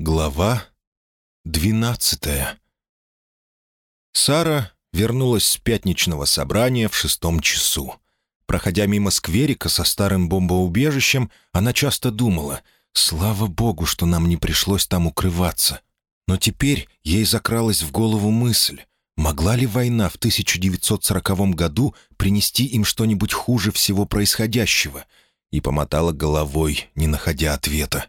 Глава двенадцатая Сара вернулась с пятничного собрания в шестом часу. Проходя мимо скверика со старым бомбоубежищем, она часто думала, «Слава богу, что нам не пришлось там укрываться». Но теперь ей закралась в голову мысль, могла ли война в 1940 году принести им что-нибудь хуже всего происходящего, и помотала головой, не находя ответа.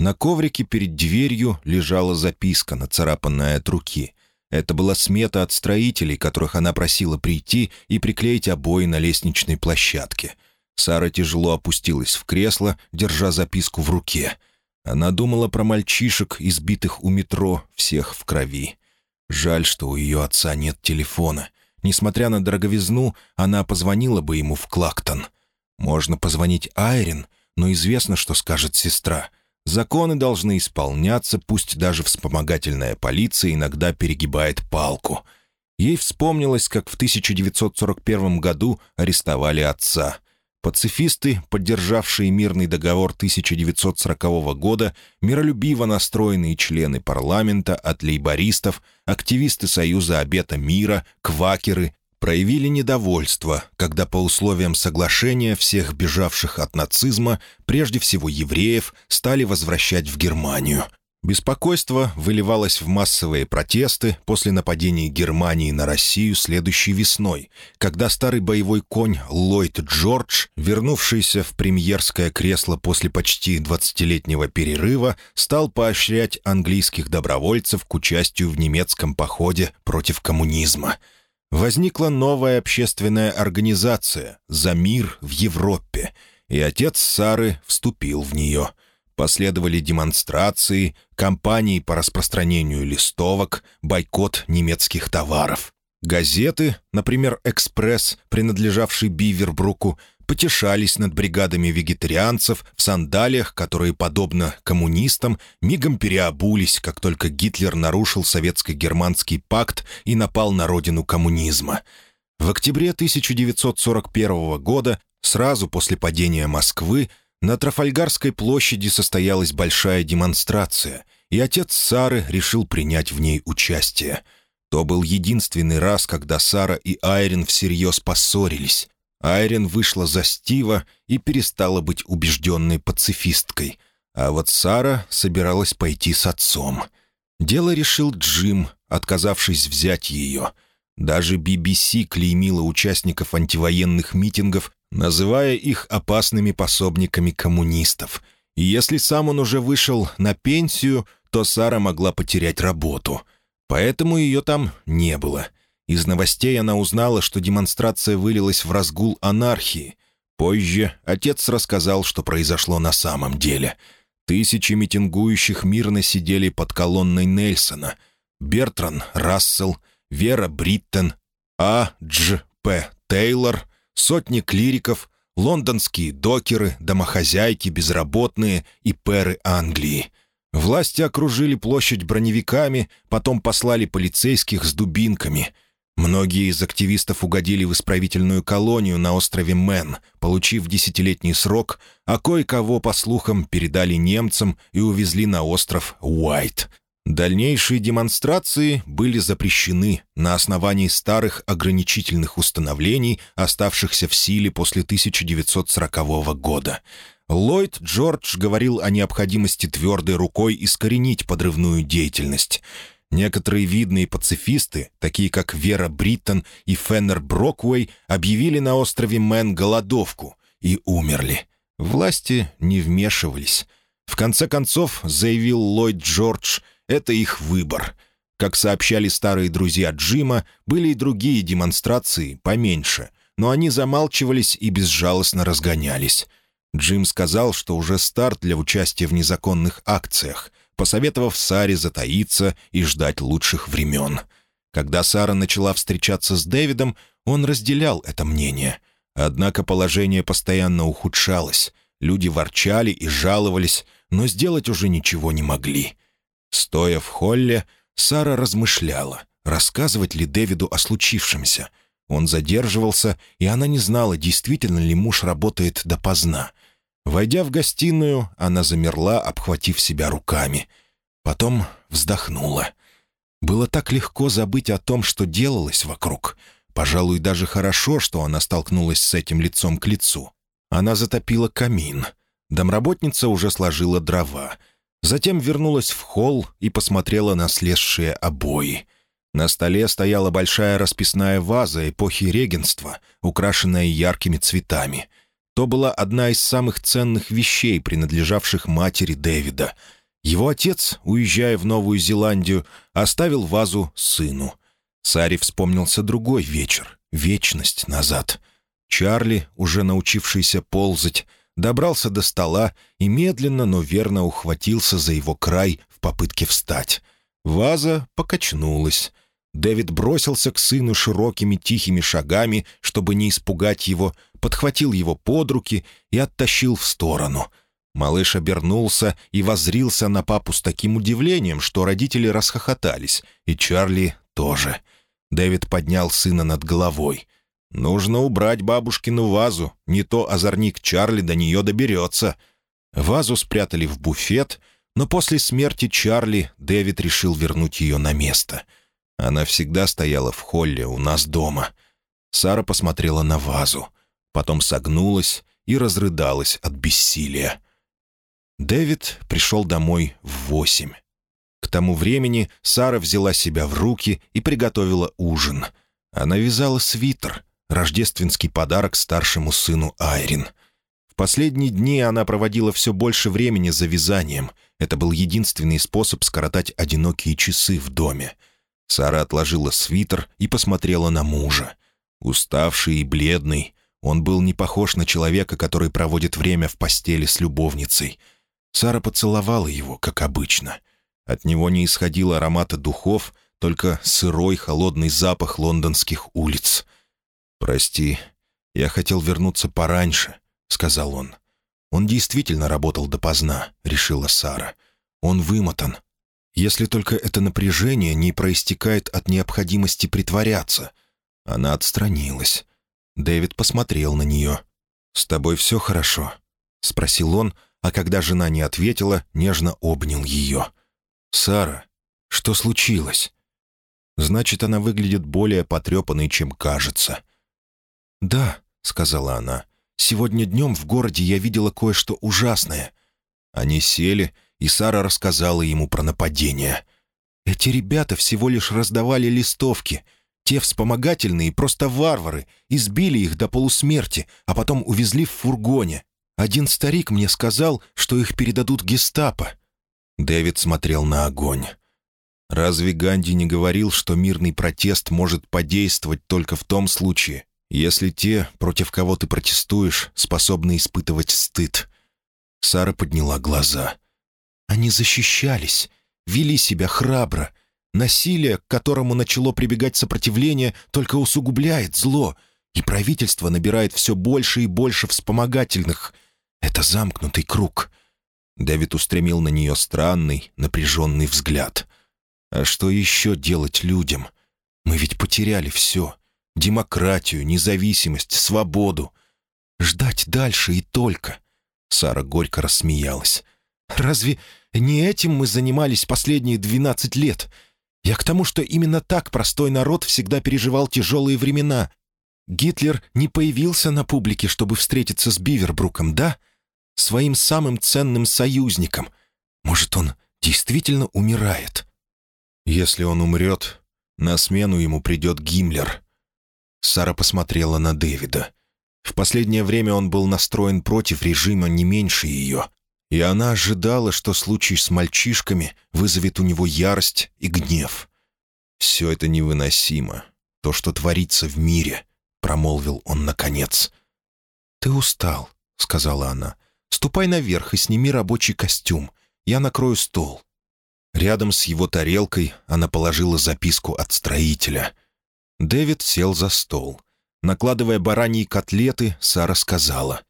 На коврике перед дверью лежала записка, нацарапанная от руки. Это была смета от строителей, которых она просила прийти и приклеить обои на лестничной площадке. Сара тяжело опустилась в кресло, держа записку в руке. Она думала про мальчишек, избитых у метро, всех в крови. Жаль, что у ее отца нет телефона. Несмотря на дороговизну, она позвонила бы ему в Клактон. Можно позвонить Айрин, но известно, что скажет сестра — Законы должны исполняться, пусть даже вспомогательная полиция иногда перегибает палку. Ей вспомнилось, как в 1941 году арестовали отца. Пацифисты, поддержавшие мирный договор 1940 года, миролюбиво настроенные члены парламента от лейбористов, активисты Союза Обета Мира, квакеры, проявили недовольство, когда по условиям соглашения всех бежавших от нацизма, прежде всего евреев, стали возвращать в Германию. Беспокойство выливалось в массовые протесты после нападения Германии на Россию следующей весной, когда старый боевой конь Ллойд Джордж, вернувшийся в премьерское кресло после почти 20-летнего перерыва, стал поощрять английских добровольцев к участию в немецком походе против коммунизма – возникла новая общественная организация «За мир в Европе», и отец Сары вступил в нее. Последовали демонстрации, кампании по распространению листовок, бойкот немецких товаров. Газеты, например, «Экспресс», принадлежавший Бивербруку, потешались над бригадами вегетарианцев в сандалиях, которые, подобно коммунистам, мигом переобулись, как только Гитлер нарушил советско-германский пакт и напал на родину коммунизма. В октябре 1941 года, сразу после падения Москвы, на Трафальгарской площади состоялась большая демонстрация, и отец Сары решил принять в ней участие. То был единственный раз, когда Сара и Айрин всерьез поссорились. Айрин вышла за Стива и перестала быть убежденной пацифисткой, а вот Сара собиралась пойти с отцом. Дело решил Джим, отказавшись взять ее. Даже BBC клеймила участников антивоенных митингов, называя их опасными пособниками коммунистов. И если сам он уже вышел на пенсию, то Сара могла потерять работу. Поэтому ее там не было — из новостей она узнала, что демонстрация вылилась в разгул анархии. Позже отец рассказал, что произошло на самом деле. Тысячи митингующих мирно сидели под колонной Нельсона. Бертран Рассел, Вера Бриттон, А. Дж. П. Тейлор, сотни клириков, лондонские докеры, домохозяйки, безработные и перы Англии. Власти окружили площадь броневиками, потом послали полицейских с дубинками — Многие из активистов угодили в исправительную колонию на острове Мэн, получив десятилетний срок, а кое-кого, по слухам, передали немцам и увезли на остров Уайт. Дальнейшие демонстрации были запрещены на основании старых ограничительных установлений, оставшихся в силе после 1940 года. Ллойд Джордж говорил о необходимости твердой рукой искоренить подрывную деятельность — Некоторые видные пацифисты, такие как Вера Бриттон и Феннер Броквей, объявили на острове Мэн голодовку и умерли. Власти не вмешивались. В конце концов, заявил Ллойд Джордж, это их выбор. Как сообщали старые друзья Джима, были и другие демонстрации, поменьше, но они замалчивались и безжалостно разгонялись. Джим сказал, что уже старт для участия в незаконных акциях — посоветовав Саре затаиться и ждать лучших времен. Когда Сара начала встречаться с Дэвидом, он разделял это мнение. Однако положение постоянно ухудшалось. Люди ворчали и жаловались, но сделать уже ничего не могли. Стоя в холле, Сара размышляла, рассказывать ли Дэвиду о случившемся. Он задерживался, и она не знала, действительно ли муж работает допоздна — Войдя в гостиную, она замерла, обхватив себя руками. Потом вздохнула. Было так легко забыть о том, что делалось вокруг. Пожалуй, даже хорошо, что она столкнулась с этим лицом к лицу. Она затопила камин. Домработница уже сложила дрова. Затем вернулась в холл и посмотрела на слезшие обои. На столе стояла большая расписная ваза эпохи регенства, украшенная яркими цветами. То была одна из самых ценных вещей, принадлежавших матери Дэвида. Его отец, уезжая в Новую Зеландию, оставил вазу сыну. Саре вспомнился другой вечер, вечность назад. Чарли, уже научившийся ползать, добрался до стола и медленно, но верно ухватился за его край в попытке встать. Ваза покачнулась. Дэвид бросился к сыну широкими тихими шагами, чтобы не испугать его, подхватил его под руки и оттащил в сторону. Малыш обернулся и возрился на папу с таким удивлением, что родители расхохотались, и Чарли тоже. Дэвид поднял сына над головой. «Нужно убрать бабушкину вазу, не то озорник Чарли до нее доберется». Вазу спрятали в буфет, но после смерти Чарли Дэвид решил вернуть ее на место — она всегда стояла в холле у нас дома. Сара посмотрела на вазу, потом согнулась и разрыдалась от бессилия. Дэвид пришел домой в восемь. К тому времени Сара взяла себя в руки и приготовила ужин. Она вязала свитер, рождественский подарок старшему сыну Айрин. В последние дни она проводила все больше времени за вязанием. Это был единственный способ скоротать одинокие часы в доме — Сара отложила свитер и посмотрела на мужа. Уставший и бледный, он был не похож на человека, который проводит время в постели с любовницей. Сара поцеловала его, как обычно. От него не исходило аромата духов, только сырой холодный запах лондонских улиц. «Прости, я хотел вернуться пораньше», — сказал он. «Он действительно работал допоздна», — решила Сара. «Он вымотан, если только это напряжение не проистекает от необходимости притворяться. Она отстранилась. Дэвид посмотрел на нее. «С тобой все хорошо?» — спросил он, а когда жена не ответила, нежно обнял ее. «Сара, что случилось?» «Значит, она выглядит более потрепанной, чем кажется». «Да», — сказала она, — «сегодня днем в городе я видела кое-что ужасное». Они сели, и Сара рассказала ему про нападение. «Эти ребята всего лишь раздавали листовки. Те вспомогательные просто варвары, избили их до полусмерти, а потом увезли в фургоне. Один старик мне сказал, что их передадут гестапо». Дэвид смотрел на огонь. Разве Ганди не говорил, что мирный протест может подействовать только в том случае, если те, против кого ты протестуешь, способны испытывать стыд? Сара подняла глаза. Они защищались, вели себя храбро. Насилие, к которому начало прибегать сопротивление, только усугубляет зло, и правительство набирает все больше и больше вспомогательных. Это замкнутый круг. Дэвид устремил на нее странный, напряженный взгляд. «А что еще делать людям? Мы ведь потеряли все. Демократию, независимость, свободу. Ждать дальше и только». Сара горько рассмеялась. «Разве не этим мы занимались последние двенадцать лет. Я к тому, что именно так простой народ всегда переживал тяжелые времена. Гитлер не появился на публике, чтобы встретиться с Бивербруком, да? Своим самым ценным союзником. Может, он действительно умирает? Если он умрет, на смену ему придет Гиммлер. Сара посмотрела на Дэвида. В последнее время он был настроен против режима не меньше ее и она ожидала, что случай с мальчишками вызовет у него ярость и гнев. «Все это невыносимо. То, что творится в мире», — промолвил он наконец. «Ты устал», — сказала она. «Ступай наверх и сними рабочий костюм. Я накрою стол». Рядом с его тарелкой она положила записку от строителя. Дэвид сел за стол. Накладывая бараньи котлеты, Сара сказала.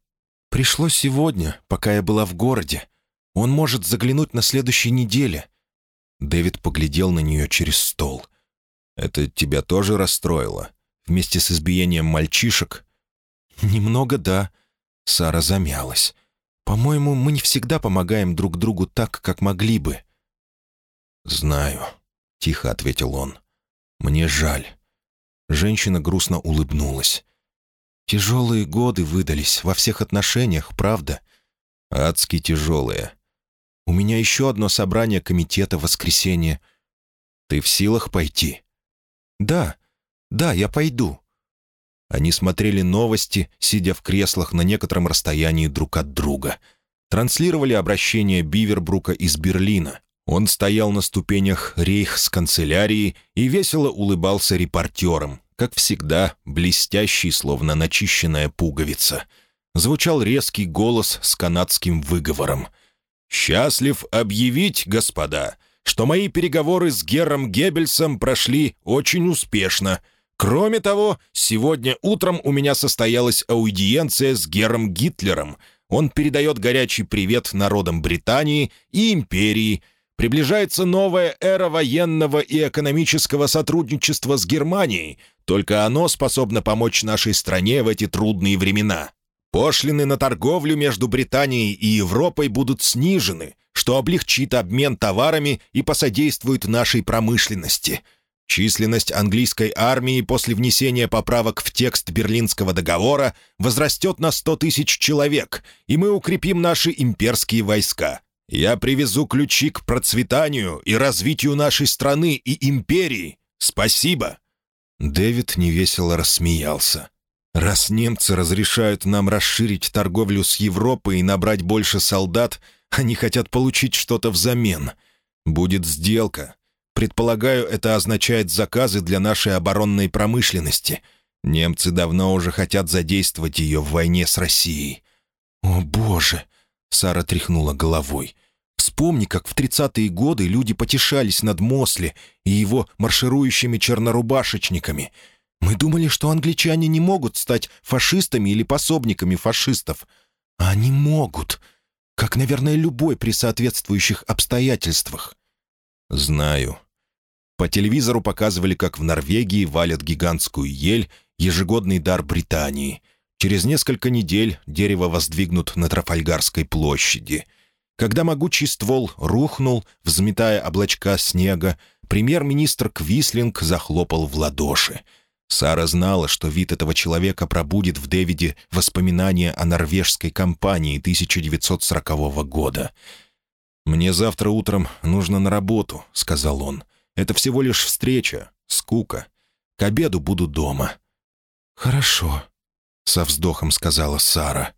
«Пришло сегодня, пока я была в городе. Он может заглянуть на следующей неделе». Дэвид поглядел на нее через стол. «Это тебя тоже расстроило? Вместе с избиением мальчишек?» «Немного да». Сара замялась. «По-моему, мы не всегда помогаем друг другу так, как могли бы». «Знаю», — тихо ответил он. «Мне жаль». Женщина грустно улыбнулась. «Тяжелые годы выдались во всех отношениях, правда?» «Адски тяжелые. У меня еще одно собрание комитета в воскресенье. Ты в силах пойти?» «Да, да, я пойду». Они смотрели новости, сидя в креслах на некотором расстоянии друг от друга. Транслировали обращение Бивербрука из Берлина. Он стоял на ступенях рейхсканцелярии и весело улыбался репортерам, как всегда, блестящий, словно начищенная пуговица. Звучал резкий голос с канадским выговором. «Счастлив объявить, господа, что мои переговоры с Гером Геббельсом прошли очень успешно. Кроме того, сегодня утром у меня состоялась аудиенция с Гером Гитлером. Он передает горячий привет народам Британии и империи. Приближается новая эра военного и экономического сотрудничества с Германией. Только оно способно помочь нашей стране в эти трудные времена. Пошлины на торговлю между Британией и Европой будут снижены, что облегчит обмен товарами и посодействует нашей промышленности. Численность английской армии после внесения поправок в текст Берлинского договора возрастет на 100 тысяч человек, и мы укрепим наши имперские войска. Я привезу ключи к процветанию и развитию нашей страны и империи. Спасибо!» Дэвид невесело рассмеялся. «Раз немцы разрешают нам расширить торговлю с Европой и набрать больше солдат, они хотят получить что-то взамен. Будет сделка. Предполагаю, это означает заказы для нашей оборонной промышленности. Немцы давно уже хотят задействовать ее в войне с Россией». «О, Боже!» — Сара тряхнула головой. Вспомни, как в тридцатые годы люди потешались над Мосли и его марширующими чернорубашечниками. Мы думали, что англичане не могут стать фашистами или пособниками фашистов. А они могут. Как, наверное, любой при соответствующих обстоятельствах. Знаю. По телевизору показывали, как в Норвегии валят гигантскую ель, ежегодный дар Британии. Через несколько недель дерево воздвигнут на Трафальгарской площади — когда могучий ствол рухнул, взметая облачка снега, премьер-министр Квислинг захлопал в ладоши. Сара знала, что вид этого человека пробудит в Дэвиде воспоминания о норвежской кампании 1940 года. «Мне завтра утром нужно на работу», — сказал он. «Это всего лишь встреча, скука. К обеду буду дома». «Хорошо», — со вздохом сказала Сара.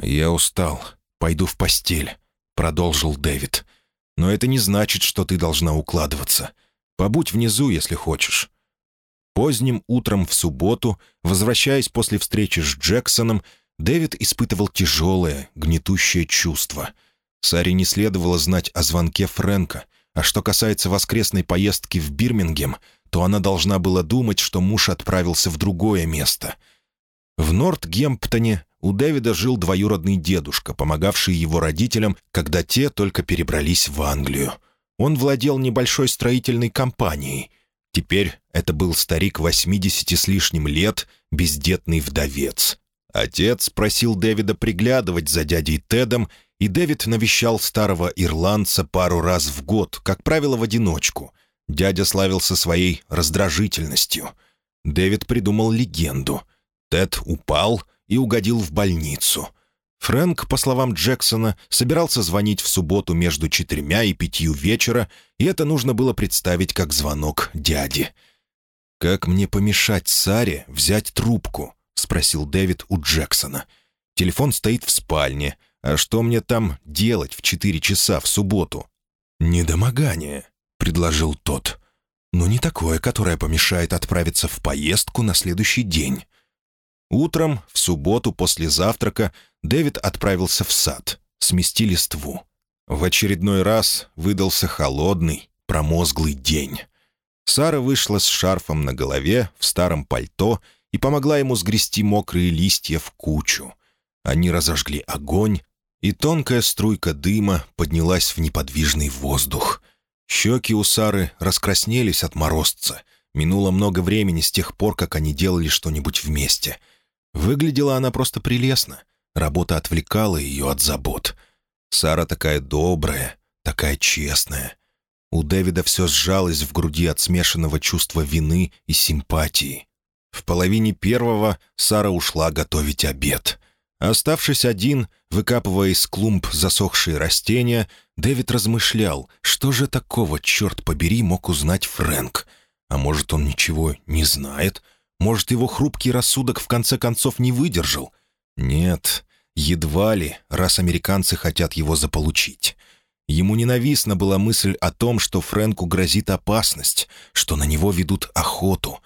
«Я устал. Пойду в постель продолжил Дэвид. «Но это не значит, что ты должна укладываться. Побудь внизу, если хочешь». Поздним утром в субботу, возвращаясь после встречи с Джексоном, Дэвид испытывал тяжелое, гнетущее чувство. Саре не следовало знать о звонке Фрэнка, а что касается воскресной поездки в Бирмингем, то она должна была думать, что муж отправился в другое место. В Нортгемптоне у Дэвида жил двоюродный дедушка, помогавший его родителям, когда те только перебрались в Англию. Он владел небольшой строительной компанией. Теперь это был старик 80 с лишним лет, бездетный вдовец. Отец просил Дэвида приглядывать за дядей Тедом, и Дэвид навещал старого ирландца пару раз в год, как правило, в одиночку. Дядя славился своей раздражительностью. Дэвид придумал легенду. Тед упал — и угодил в больницу. Фрэнк, по словам Джексона, собирался звонить в субботу между четырьмя и пятью вечера, и это нужно было представить как звонок дяди. «Как мне помешать Саре взять трубку?» — спросил Дэвид у Джексона. «Телефон стоит в спальне. А что мне там делать в четыре часа в субботу?» «Недомогание», — предложил тот. «Но не такое, которое помешает отправиться в поездку на следующий день». Утром, в субботу, после завтрака, Дэвид отправился в сад, смести листву. В очередной раз выдался холодный, промозглый день. Сара вышла с шарфом на голове, в старом пальто, и помогла ему сгрести мокрые листья в кучу. Они разожгли огонь, и тонкая струйка дыма поднялась в неподвижный воздух. Щеки у Сары раскраснелись от морозца. Минуло много времени с тех пор, как они делали что-нибудь вместе — Выглядела она просто прелестно. Работа отвлекала ее от забот. Сара такая добрая, такая честная. У Дэвида все сжалось в груди от смешанного чувства вины и симпатии. В половине первого Сара ушла готовить обед. Оставшись один, выкапывая из клумб засохшие растения, Дэвид размышлял, что же такого, черт побери, мог узнать Фрэнк. А может, он ничего не знает? Может, его хрупкий рассудок в конце концов не выдержал? Нет, едва ли, раз американцы хотят его заполучить. Ему ненавистна была мысль о том, что Фрэнку грозит опасность, что на него ведут охоту.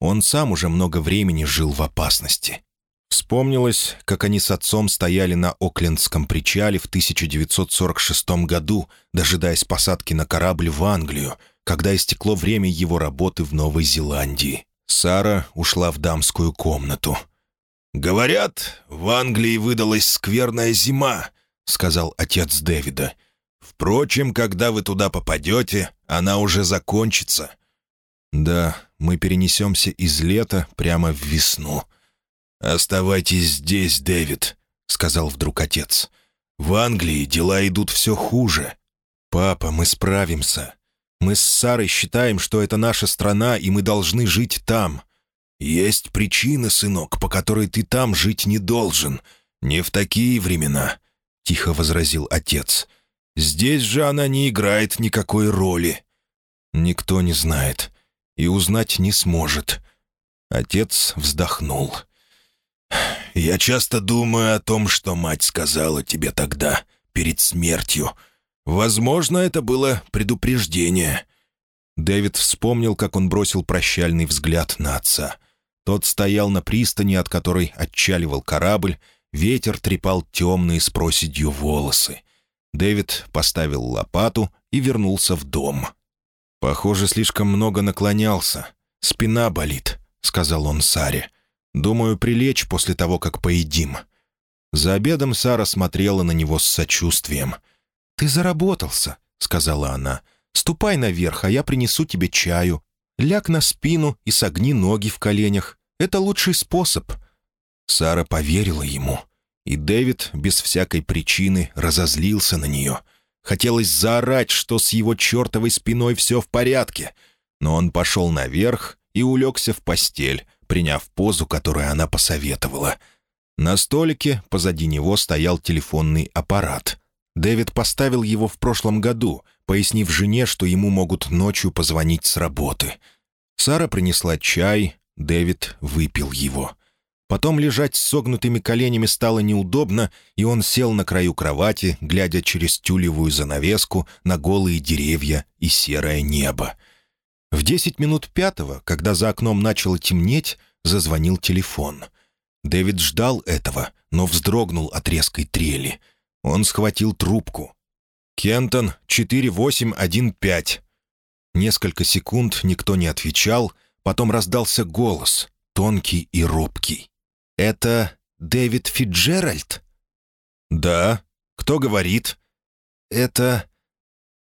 Он сам уже много времени жил в опасности. Вспомнилось, как они с отцом стояли на Оклендском причале в 1946 году, дожидаясь посадки на корабль в Англию, когда истекло время его работы в Новой Зеландии. Сара ушла в дамскую комнату. «Говорят, в Англии выдалась скверная зима», — сказал отец Дэвида. Впрочем, когда вы туда попадете, она уже закончится». «Да, мы перенесемся из лета прямо в весну». «Оставайтесь здесь, Дэвид», — сказал вдруг отец. «В Англии дела идут все хуже». «Папа, мы справимся. Мы с Сарой считаем, что это наша страна, и мы должны жить там». «Есть причины, сынок, по которой ты там жить не должен. Не в такие времена», — тихо возразил. «Отец». Здесь же она не играет никакой роли. Никто не знает и узнать не сможет. Отец вздохнул. «Я часто думаю о том, что мать сказала тебе тогда, перед смертью. Возможно, это было предупреждение». Дэвид вспомнил, как он бросил прощальный взгляд на отца. Тот стоял на пристани, от которой отчаливал корабль, ветер трепал темные с проседью волосы. Дэвид поставил лопату и вернулся в дом. «Похоже, слишком много наклонялся. Спина болит», — сказал он Саре. «Думаю, прилечь после того, как поедим». За обедом Сара смотрела на него с сочувствием. «Ты заработался», — сказала она. «Ступай наверх, а я принесу тебе чаю. Ляг на спину и согни ноги в коленях. Это лучший способ». Сара поверила ему. И Дэвид без всякой причины разозлился на нее. Хотелось заорать, что с его чертовой спиной все в порядке. Но он пошел наверх и улегся в постель, приняв позу, которую она посоветовала. На столике позади него стоял телефонный аппарат. Дэвид поставил его в прошлом году, пояснив жене, что ему могут ночью позвонить с работы. Сара принесла чай, Дэвид выпил его. Потом лежать с согнутыми коленями стало неудобно, и он сел на краю кровати, глядя через тюлевую занавеску на голые деревья и серое небо. В десять минут пятого, когда за окном начало темнеть, зазвонил телефон. Дэвид ждал этого, но вздрогнул от резкой трели. Он схватил трубку. «Кентон, 4815». Несколько секунд никто не отвечал, потом раздался голос, тонкий и робкий. «Это Дэвид Фиджеральд?» «Да. Кто говорит?» «Это...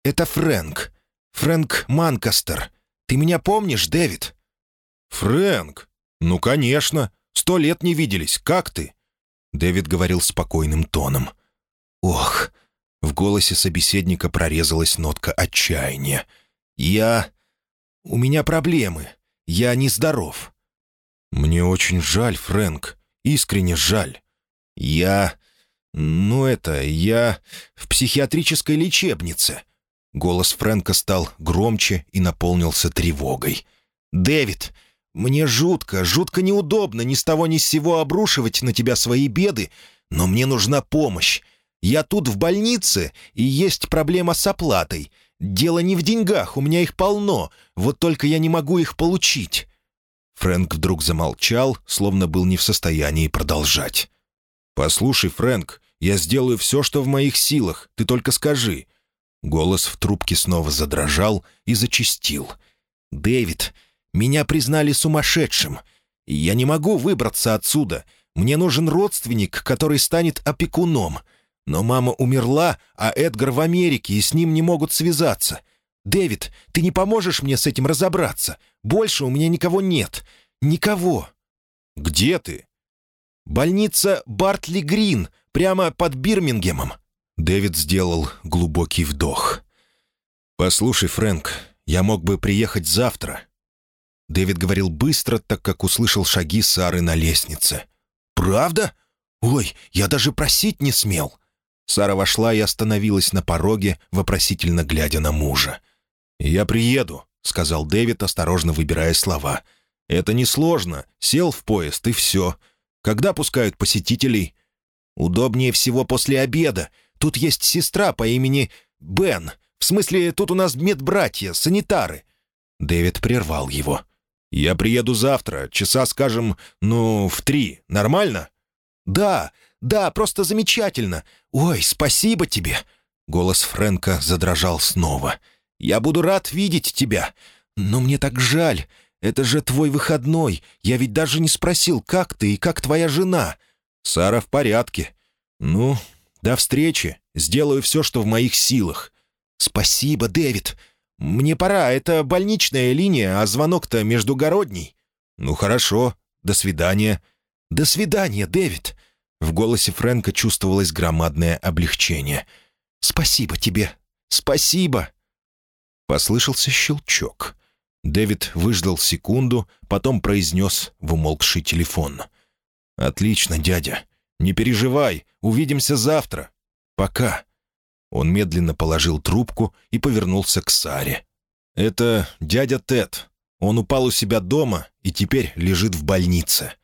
это Фрэнк. Фрэнк Манкастер. Ты меня помнишь, Дэвид?» «Фрэнк? Ну, конечно. Сто лет не виделись. Как ты?» Дэвид говорил спокойным тоном. «Ох!» В голосе собеседника прорезалась нотка отчаяния. «Я... у меня проблемы. Я нездоров». «Мне очень жаль, Фрэнк. Искренне жаль. Я... Ну это... Я в психиатрической лечебнице». Голос Фрэнка стал громче и наполнился тревогой. «Дэвид, мне жутко, жутко неудобно ни с того ни с сего обрушивать на тебя свои беды, но мне нужна помощь. Я тут в больнице, и есть проблема с оплатой. Дело не в деньгах, у меня их полно, вот только я не могу их получить. Фрэнк вдруг замолчал, словно был не в состоянии продолжать. «Послушай, Фрэнк, я сделаю все, что в моих силах, ты только скажи». Голос в трубке снова задрожал и зачистил. «Дэвид, меня признали сумасшедшим. Я не могу выбраться отсюда. Мне нужен родственник, который станет опекуном. Но мама умерла, а Эдгар в Америке, и с ним не могут связаться. «Дэвид, ты не поможешь мне с этим разобраться? Больше у меня никого нет. Никого». «Где ты?» «Больница Бартли Грин, прямо под Бирмингемом». Дэвид сделал глубокий вдох. «Послушай, Фрэнк, я мог бы приехать завтра». Дэвид говорил быстро, так как услышал шаги Сары на лестнице. «Правда? Ой, я даже просить не смел». Сара вошла и остановилась на пороге, вопросительно глядя на мужа. «Я приеду», — сказал Дэвид, осторожно выбирая слова. «Это несложно. Сел в поезд, и все. Когда пускают посетителей?» «Удобнее всего после обеда. Тут есть сестра по имени Бен. В смысле, тут у нас медбратья, санитары». Дэвид прервал его. «Я приеду завтра, часа, скажем, ну, в три. Нормально?» «Да, да, просто замечательно. Ой, спасибо тебе!» Голос Фрэнка задрожал снова. «Я буду рад видеть тебя. Но мне так жаль. Это же твой выходной. Я ведь даже не спросил, как ты и как твоя жена». «Сара в порядке. Ну, до встречи. Сделаю все, что в моих силах». «Спасибо, Дэвид. Мне пора. Это больничная линия, а звонок-то междугородний». «Ну, хорошо. До свидания». «До свидания, Дэвид». В голосе Фрэнка чувствовалось громадное облегчение. «Спасибо тебе! Спасибо!» Послышался щелчок. Дэвид выждал секунду, потом произнес в умолкший телефон. «Отлично, дядя. Не переживай, увидимся завтра. Пока». Он медленно положил трубку и повернулся к Саре. «Это дядя Тед. Он упал у себя дома и теперь лежит в больнице.